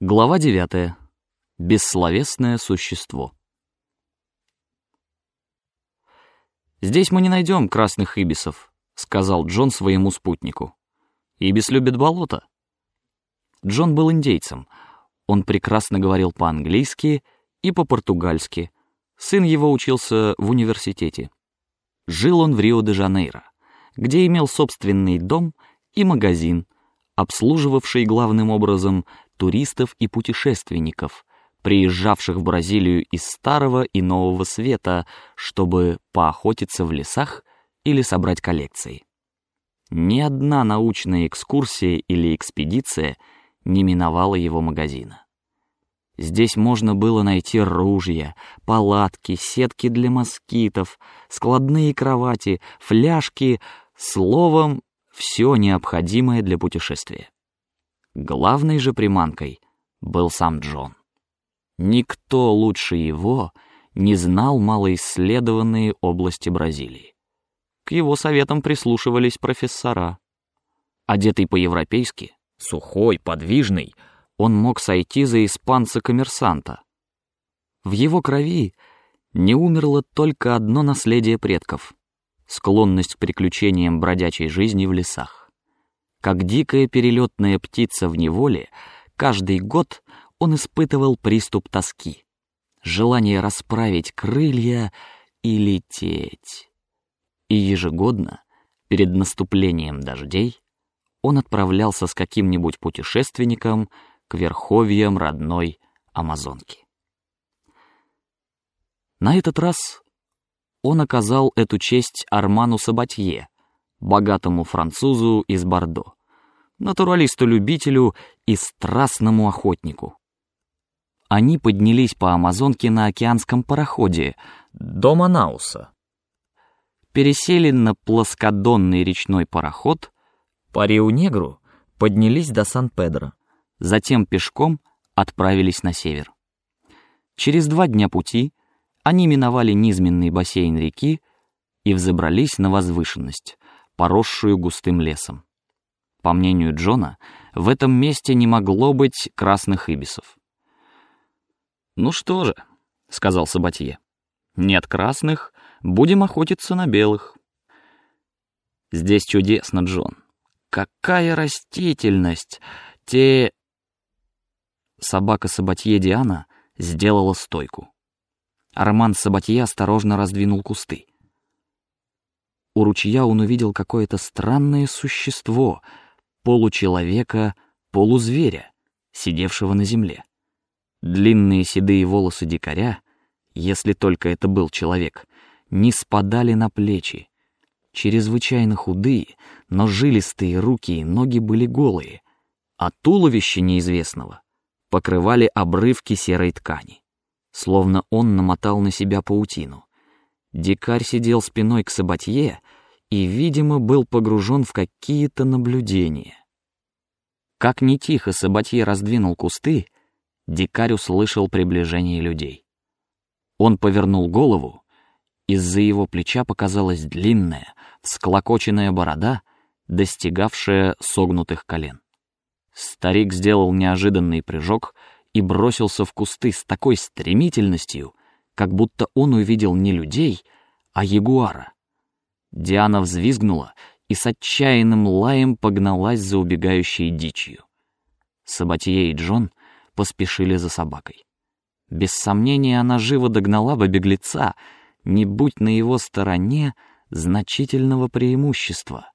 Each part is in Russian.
Глава девятая. Бессловесное существо. «Здесь мы не найдем красных ибисов», — сказал Джон своему спутнику. «Ибис любит болото». Джон был индейцем. Он прекрасно говорил по-английски и по-португальски. Сын его учился в университете. Жил он в Рио-де-Жанейро, где имел собственный дом и магазин, обслуживавший главным образом туристов и путешественников, приезжавших в Бразилию из Старого и Нового Света, чтобы поохотиться в лесах или собрать коллекции. Ни одна научная экскурсия или экспедиция не миновала его магазина. Здесь можно было найти ружья, палатки, сетки для москитов, складные кровати, фляжки, словом, все необходимое для путешествия. Главной же приманкой был сам Джон. Никто лучше его не знал малоисследованные области Бразилии. К его советам прислушивались профессора. Одетый по-европейски, сухой, подвижный, он мог сойти за испанца-коммерсанта. В его крови не умерло только одно наследие предков — склонность к приключениям бродячей жизни в лесах. Как дикая перелетная птица в неволе, каждый год он испытывал приступ тоски, желание расправить крылья и лететь. И ежегодно, перед наступлением дождей, он отправлялся с каким-нибудь путешественником к верховьям родной Амазонки. На этот раз он оказал эту честь Арману Сабатье, богатому французу из Бордо, натуралисту-любителю и страстному охотнику. Они поднялись по Амазонке на океанском пароходе до Манауса, пересели на плоскодонный речной пароход, по Рио-Негру поднялись до Сан-Педро, затем пешком отправились на север. Через два дня пути они миновали низменный бассейн реки и взобрались на возвышенность, поросшую густым лесом. По мнению Джона, в этом месте не могло быть красных ибисов. «Ну что же», — сказал Сабатье, — «нет красных, будем охотиться на белых». «Здесь чудесно, Джон. Какая растительность! Те...» Собака Сабатье Диана сделала стойку. Арман Сабатье осторожно раздвинул кусты. У ручья он увидел какое-то странное существо, получеловека, полузверя, сидевшего на земле. Длинные седые волосы дикаря, если только это был человек, не спадали на плечи. Чрезвычайно худые, но жилистые руки и ноги были голые, а туловище неизвестного покрывали обрывки серой ткани, словно он намотал на себя паутину. Дикарь сидел спиной к Сабатье и, видимо, был погружен в какие-то наблюдения. Как не тихо Сабатье раздвинул кусты, дикарь услышал приближение людей. Он повернул голову, из-за его плеча показалась длинная, всклокоченная борода, достигавшая согнутых колен. Старик сделал неожиданный прыжок и бросился в кусты с такой стремительностью, как будто он увидел не людей, а ягуара. Диана взвизгнула и с отчаянным лаем погналась за убегающей дичью. Сабатье и Джон поспешили за собакой. Без сомнения, она живо догнала бы беглеца, не будь на его стороне значительного преимущества.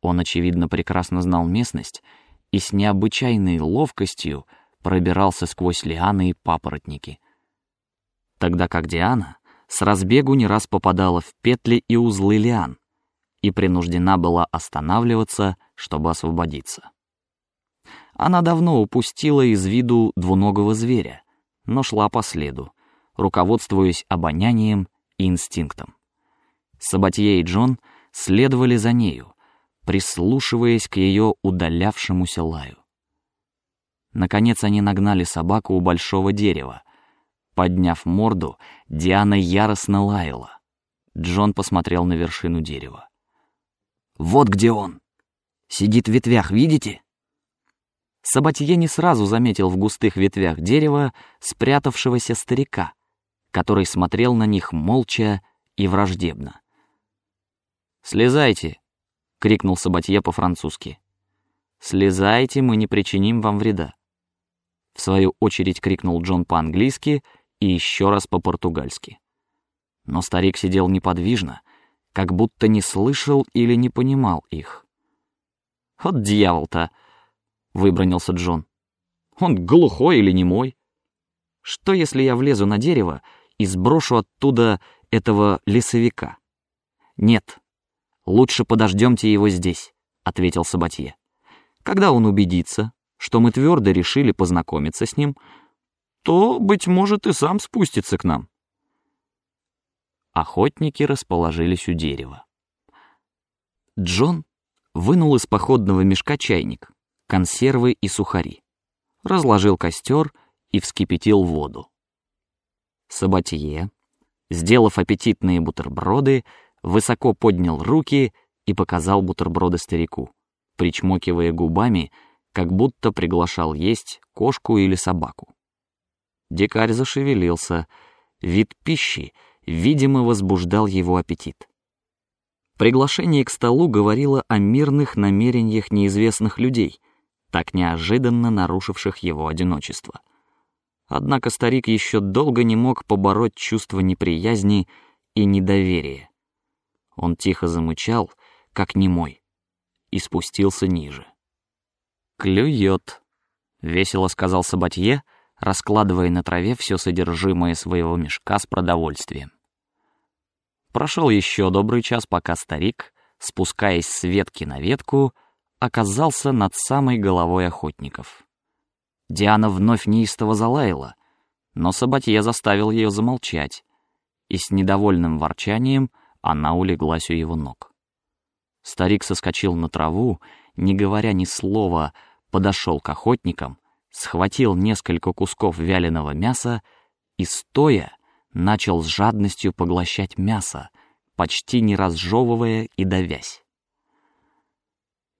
Он, очевидно, прекрасно знал местность и с необычайной ловкостью пробирался сквозь лианы и папоротники тогда как Диана с разбегу не раз попадала в петли и узлы лиан и принуждена была останавливаться, чтобы освободиться. Она давно упустила из виду двуногого зверя, но шла по следу, руководствуясь обонянием и инстинктом. Сабатье и Джон следовали за нею, прислушиваясь к ее удалявшемуся лаю. Наконец они нагнали собаку у большого дерева, Подняв морду, Диана яростно лаяла. Джон посмотрел на вершину дерева. «Вот где он! Сидит в ветвях, видите?» Сабатье не сразу заметил в густых ветвях дерева спрятавшегося старика, который смотрел на них молча и враждебно. Слезайте, крикнул Сабатье по-французски. Слезайте, мы не причиним вам вреда. В свою очередь крикнул Джон по-английски и еще раз по-португальски. Но старик сидел неподвижно, как будто не слышал или не понимал их. Вот дьявол-то! выбронился Джон. Он глухой или немой? Что если я влезу на дерево и сброшу оттуда этого лесовика? Нет, лучше подождемте его здесь, ответил Сабатье. Когда он убедится, что мы твердо решили познакомиться с ним, то быть может и сам спустится к нам. Охотники расположились у дерева. Джон вынул из походного мешка чайник, консервы и сухари, разложил костер и вскипятил воду. Сабатье, сделав аппетитные бутерброды, высоко поднял руки и показал бутерброды старику, причмокивая губами, как будто приглашал есть кошку или собаку. Дикарь зашевелился. Вид пищи, видимо, возбуждал его аппетит. Приглашение к столу говорило о мирных намерениях неизвестных людей, так неожиданно нарушивших его одиночество. Однако старик еще долго не мог побороть чувство неприязни и недоверия. Он тихо замычал, как немой, и спустился ниже. Клюет, весело сказал Сабатье, раскладывая на траве все содержимое своего мешка с продовольствием. Прошел еще добрый час, пока старик, спускаясь с ветки на ветку, оказался над самой головой охотников. Диана вновь неистово залаяла, но Сабатье заставил ее замолчать, и с недовольным ворчанием она улеглась у его ног. Старик соскочил на траву, не говоря ни слова, подошел к охотникам, схватил несколько кусков вяленого мяса и стоя начал с жадностью поглощать мясо, почти не разжевывая и давясь.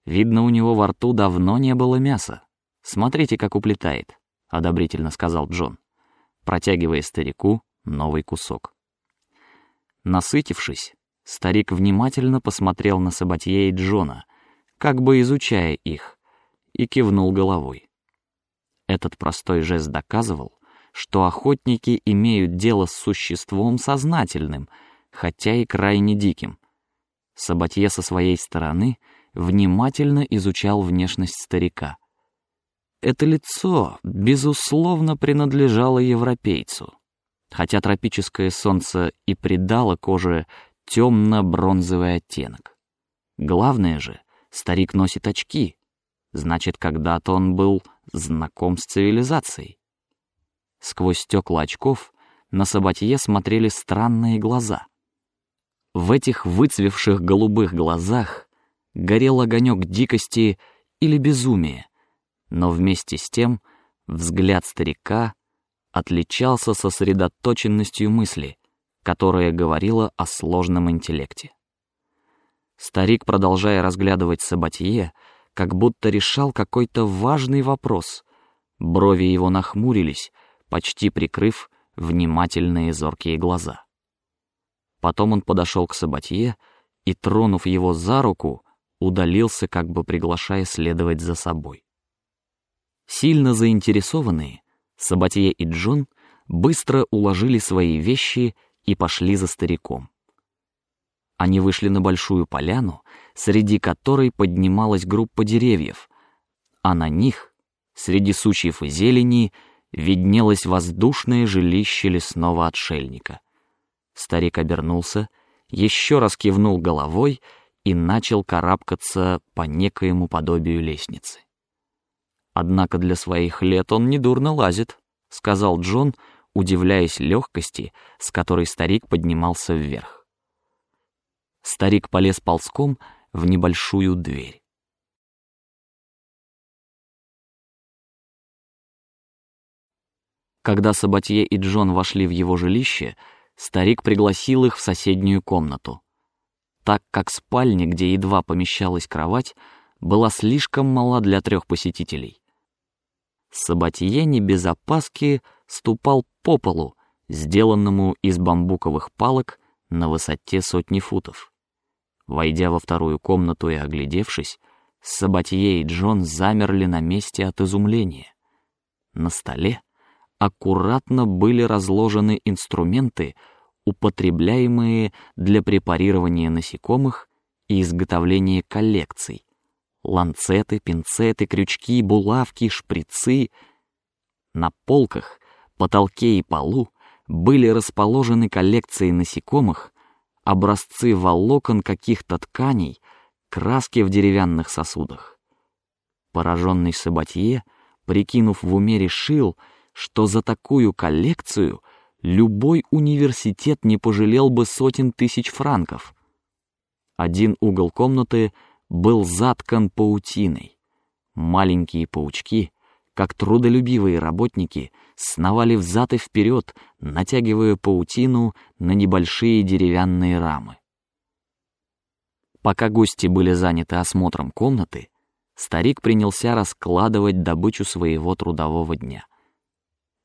Видно, у него во рту давно не было мяса. Смотрите, как уплетает, одобрительно сказал Джон, протягивая старику новый кусок. Насытившись, старик внимательно посмотрел на Сабатье и Джона, как бы изучая их, и кивнул головой. Этот простой жест доказывал, что охотники имеют дело с существом сознательным, хотя и крайне диким. Сабатье со своей стороны внимательно изучал внешность старика. Это лицо, безусловно, принадлежало европейцу, хотя тропическое солнце и придало коже темно-бронзовый оттенок. Главное же, старик носит очки, значит, когда-то он был знаком с цивилизацией. Сквозь стекла очков на Сабатье смотрели странные глаза. В этих выцвевших голубых глазах горел огонек дикости или безумия, но вместе с тем взгляд старика отличался сосредоточенностью мысли, которая говорила о сложном интеллекте. Старик, продолжая разглядывать Сабатье, как будто решал какой-то важный вопрос. Брови его нахмурились, почти прикрыв внимательные зоркие глаза. Потом он подошел к Сабатье и, тронув его за руку, удалился, как бы приглашая следовать за собой. Сильно заинтересованные, Сабатье и Джон быстро уложили свои вещи и пошли за стариком. Они вышли на большую поляну, среди которой поднималась группа деревьев, а на них, среди сучьев и зелени, виднелось воздушное жилище лесного отшельника. Старик обернулся, еще раз кивнул головой и начал карабкаться по некоему подобию лестницы. Однако для своих лет он не дурно лазит, сказал Джон, удивляясь легкости, с которой старик поднимался вверх. Старик полез ползком в небольшую дверь. Когда Сабатье и Джон вошли в его жилище, старик пригласил их в соседнюю комнату так как спальня, где едва помещалась кровать, была слишком мала для трех посетителей. Сабатье не без опаски ступал по полу, сделанному из бамбуковых палок на высоте сотни футов. Войдя во вторую комнату и оглядевшись, Сабатье и Джон замерли на месте от изумления. На столе аккуратно были разложены инструменты, употребляемые для препарирования насекомых и изготовления коллекций: ланцеты, пинцеты, крючки, булавки, шприцы. На полках, потолке и полу были расположены коллекции насекомых, образцы волокон каких-то тканей, краски в деревянных сосудах. Пораженный Сабатье, прикинув в уме, решил, что за такую коллекцию любой университет не пожалел бы сотен тысяч франков. Один угол комнаты был заткан паутиной. Маленькие паучки, как трудолюбивые работники, сновали взад и вперед, натягивая паутину на небольшие деревянные рамы. Пока гости были заняты осмотром комнаты, старик принялся раскладывать добычу своего трудового дня.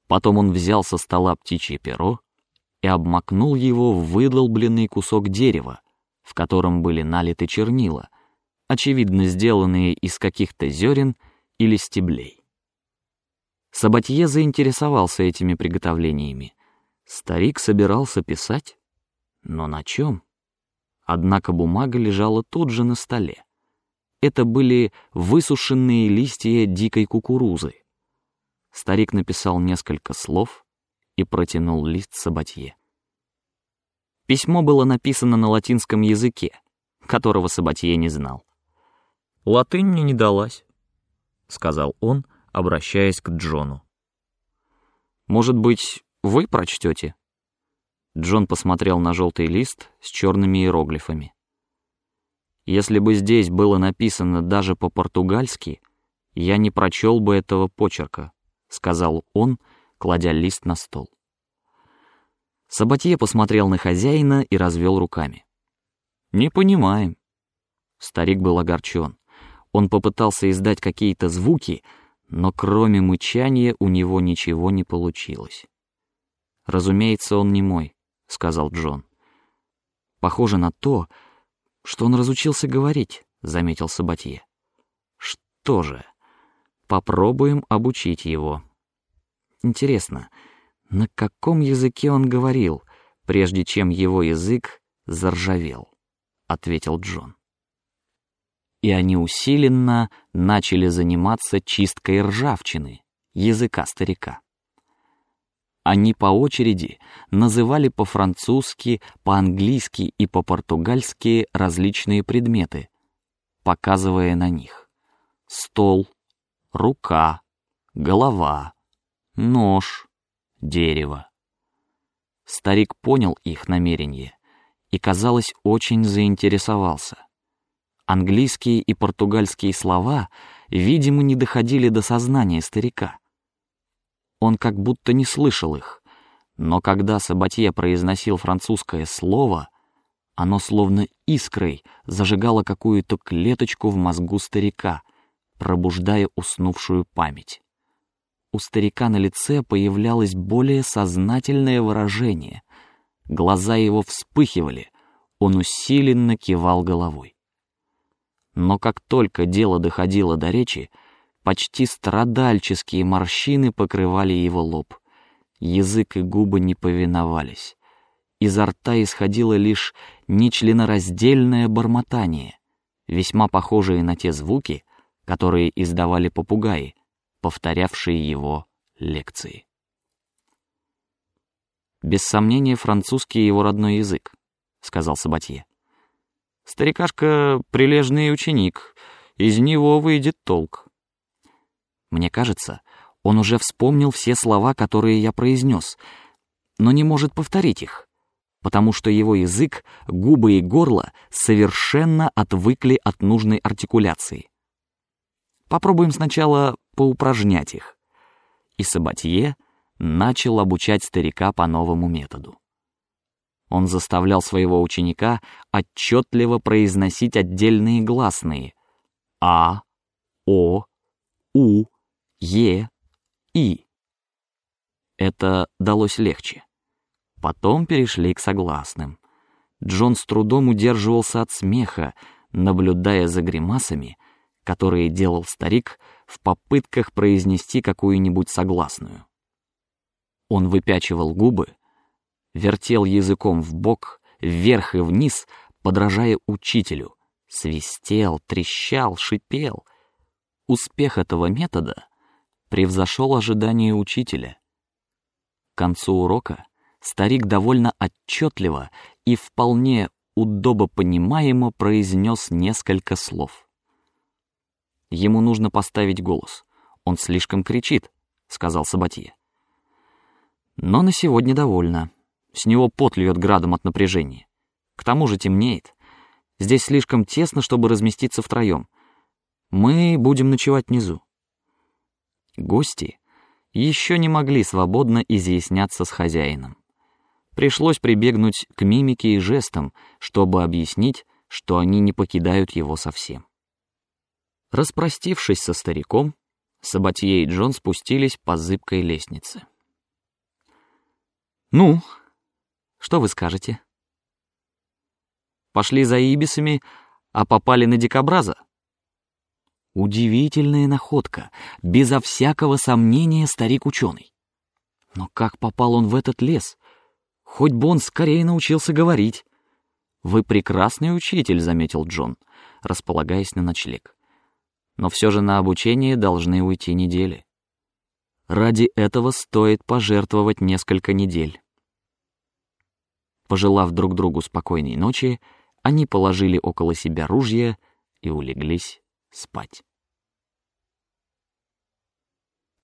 Потом он взял со стола птичье перо и обмакнул его в выдолбленный кусок дерева, в котором были налиты чернила, очевидно сделанные из каких-то зерен или стеблей. Сабатье заинтересовался этими приготовлениями. Старик собирался писать, но на чем? Однако бумага лежала тут же на столе. Это были высушенные листья дикой кукурузы. Старик написал несколько слов и протянул лист Сабатье. Письмо было написано на латинском языке, которого Сабатье не знал. Латынь мне не далась, сказал он, обращаясь к Джону. Может быть, вы прочтете? Джон посмотрел на желтый лист с черными иероглифами. Если бы здесь было написано даже по-португальски, я не прочел бы этого почерка, сказал он, кладя лист на стол. Сабатье посмотрел на хозяина и развел руками. Не понимаем. Старик был огорчен. Он попытался издать какие-то звуки, но кроме мычания у него ничего не получилось. Разумеется, он не мой, сказал Джон. Похоже на то, что он разучился говорить, заметил Сабатье. Что же, попробуем обучить его. Интересно, на каком языке он говорил, прежде чем его язык заржавел? ответил Джон и они усиленно начали заниматься чисткой ржавчины языка старика. Они по очереди называли по-французски, по-английски и по-португальски различные предметы, показывая на них: стол, рука, голова, нож, дерево. Старик понял их намерение и, казалось, очень заинтересовался. Английские и португальские слова, видимо, не доходили до сознания старика. Он как будто не слышал их, но когда Сабатье произносил французское слово, оно словно искрой зажигало какую-то клеточку в мозгу старика, пробуждая уснувшую память. У старика на лице появлялось более сознательное выражение. Глаза его вспыхивали, он усиленно кивал головой. Но как только дело доходило до речи, почти страдальческие морщины покрывали его лоб. Язык и губы не повиновались. Изо рта исходило лишь нечленораздельное бормотание, весьма похожее на те звуки, которые издавали попугаи, повторявшие его лекции. Без сомнения, французский его родной язык, сказал Сабатье. Старикашка прилежный ученик, из него выйдет толк. Мне кажется, он уже вспомнил все слова, которые я произнес, но не может повторить их, потому что его язык, губы и горло совершенно отвыкли от нужной артикуляции. Попробуем сначала поупражнять их. И Сабатье начал обучать старика по новому методу. Он заставлял своего ученика отчетливо произносить отдельные гласные: а, о, у, е, «и». Это далось легче. Потом перешли к согласным. Джон с трудом удерживался от смеха, наблюдая за гримасами, которые делал старик в попытках произнести какую-нибудь согласную. Он выпячивал губы, вертел языком в бок, вверх и вниз, подражая учителю, свистел, трещал, шипел. Успех этого метода превзошел ожидания учителя. К концу урока старик довольно отчетливо и вполне удобопонимаемо произнес несколько слов. Ему нужно поставить голос. Он слишком кричит, сказал Сабатье. Но на сегодня довольно. С него пот льет градом от напряжения. К тому же темнеет. Здесь слишком тесно, чтобы разместиться втроем. Мы будем ночевать внизу. Гости еще не могли свободно изъясняться с хозяином. Пришлось прибегнуть к мимике и жестам, чтобы объяснить, что они не покидают его совсем. Распростившись со стариком, Сабатье и Джон спустились по зыбкой лестнице. Ну, что вы скажете? Пошли за ибисами, а попали на дикобраза. Удивительная находка, безо всякого сомнения старик ученый. Но как попал он в этот лес? Хоть бы он скорее научился говорить. Вы прекрасный учитель, заметил Джон, располагаясь на ночлег но все же на обучение должны уйти недели. Ради этого стоит пожертвовать несколько недель. Пожелав друг другу спокойной ночи, они положили около себя ружья и улеглись спать.